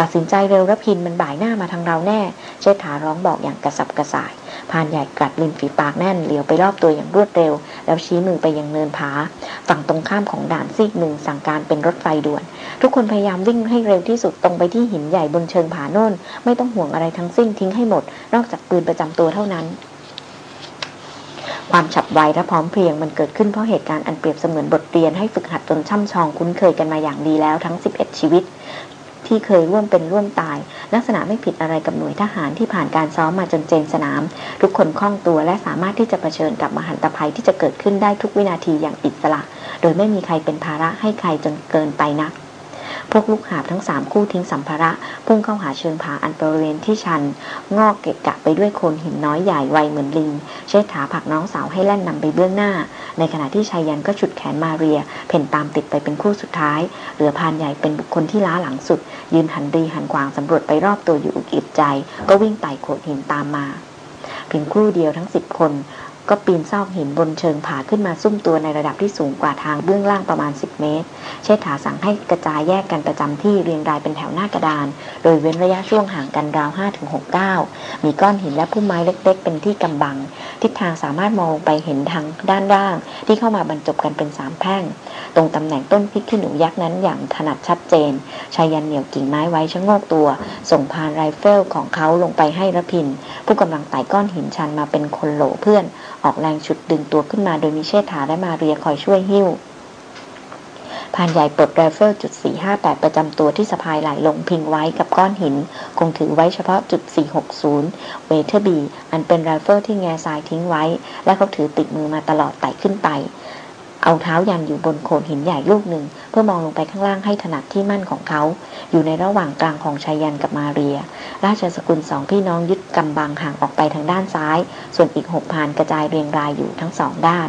ตัดสินใจเร็วระพินมันบ่ายหน้ามาทางเราแน่ เชษฐาร้องบอกอย่างกระสับกระส่ายพานใหญ่กัดริมฝีปากแน่นเหลียวไปรอบตัวอย่างรวดเร็ว แล้วชี้มือไปยังเนินผา ฝั่งตรงข้ามของด่านซีกหนึ่งสั่งการเป็นรถไฟด่วน ทุกคนพยายามวิ่งให้เร็วที่สุดตรงไปที่หินใหญ่บนเชิงผาโน่น ไม่ต้องห่วงอะไรทั้งสิ้นทิ้งให้หมด นอกจากปืนประจำตัวเท่านั้นความฉับไวและพร้อมเพรียงมันเกิดขึ้นเพราะเหตุการณ์อันเปรียบเสมือนบทเรียนให้ฝึกหัดจนช่ำชองคุ้นเคยกันมาอย่างดีแล้วทั้ง 11 ชีวิต ที่เคยร่วมเป็นร่วมตาย ลักษณะไม่ผิดอะไรกับหน่วยทหารที่ผ่านการซ้อมมาจนเจนสนาม ทุกคนคล่องตัวและสามารถที่จะะเผชิญกับมหันตภัยที่จะเกิดขึ้นได้ทุกวินาทีอย่างอิสระ โดยไม่มีใครเป็นภาระให้ใครจนเกินไปนัก พวกลูกหาบทั้งสามคู่ทิ้งสัมภาระ พุ่งเข้าหาเชิงผาอันบริเวณที่ชัน งอกเกะกะไปด้วยโคนหินน้อยใหญ่ไวเหมือนลิง เชิดถาผักน้องสาวให้แล่นนำไปเบื้องหน้า ในขณะที่ชายยันก็ฉุดแขนมาเรีย เพ่นตามติดไปเป็นคู่สุดท้าย เหลือพานใหญ่เป็นบุคคลที่ล้าหลังสุด ยืนหันดีหันกวางสำรวจไปรอบตัวอยู่อุกอิบใจ ก็วิ่งไต่โขดหินตามมาเพียงครู่เดียวทั้งสิบคน ก็ปีนซอกหินบนเชิงผาขึ้นมาซุ่มตัวในระดับที่สูงกว่าทางเบื้องล่างประมาณ 10 เมตร เชษฐาสั่งให้กระจายแยกกันประจำที่เรียงรายเป็นแถวหน้ากระดาน โดยเว้นระยะช่วงห่างกันราว 5-6ก้าวมีก้อนหินและพุ่มไม้เล็ก ๆ เป็นที่กำบัง ทิศทางสามารถมองไปเห็นทางด้านล่าง ที่เข้ามาบรรจบกันเป็นสามแพ่ง ตรงตำแหน่งต้นพริกขี้หนูยักษ์นั้นอย่างถนัดชัดเจนไชยยันต์เหนี่ยวกิ่งไม้ไว้ชะโงกตัว ส่งพานไรเฟิลของเขาลงไปให้รพินทร์ ผู้กำลังไต่ก้อนหินชันมาเป็นคนโหล่เพื่อน ออกแรงฉุดดึงตัวขึ้นมาโดยมีเชษฐาและมาเรียคอยช่วยหิ้วพรานใหญ่ปลดไรเฟิลจุด458 ประจำตัวที่สะพายไหล่ลงพิงไว้กับก้อนหิน คงถือไว้เฉพาะจุด 460 Weatherby อันเป็นไรเฟิลที่แง่ทรายทิ้งไว้ และเขาถือติดมือมาตลอดไต่ขึ้นไป เอาเท้ายันอยู่บนโขดหินใหญ่ลูกหนึ่ง เพื่อมองลงไปข้างล่างให้ถนัดที่มั่นของเขา อยู่ในระหว่างกลางของไชยยันต์กับมาเรีย ราชสกุลสองพี่น้องยึดกำบังห่างออกไปทางด้านซ้าย ส่วนอีกหกพรานกระจายเรียงรายอยู่ทั้งสองด้าน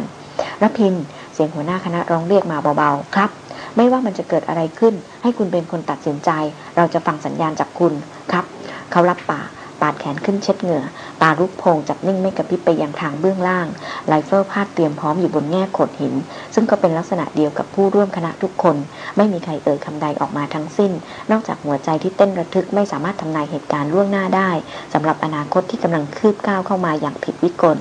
รพินทร์ เสียงหัวหน้าคณะร้องเรียกมาเบาๆ ครับ ไม่ว่ามันจะเกิดอะไรขึ้น ให้คุณเป็นคนตัดสินใจ เราจะฟังสัญญาณจากคุณครับ เขารับปาก ปาดแขนขึ้นเช็ดเหงื่อ ตาลุกโพงจับนิ่งไม่กระพริบไปยังทางเบื้องล่างไรเฟิลพาดเตรียมพร้อมอยู่บนแง่โขดหิน ซึ่งก็เป็นลักษณะเดียวกับผู้ร่วมคณะทุกคน ไม่มีใครเอ่ยคำใดออกมาทั้งสิ้น นอกจากหัวใจที่เต้นระทึกไม่สามารถทำนายเหตุการณ์ล่วงหน้าได้สำหรับอนาคตที่กำลังคืบก้าวเข้ามาอย่างผิดวิกล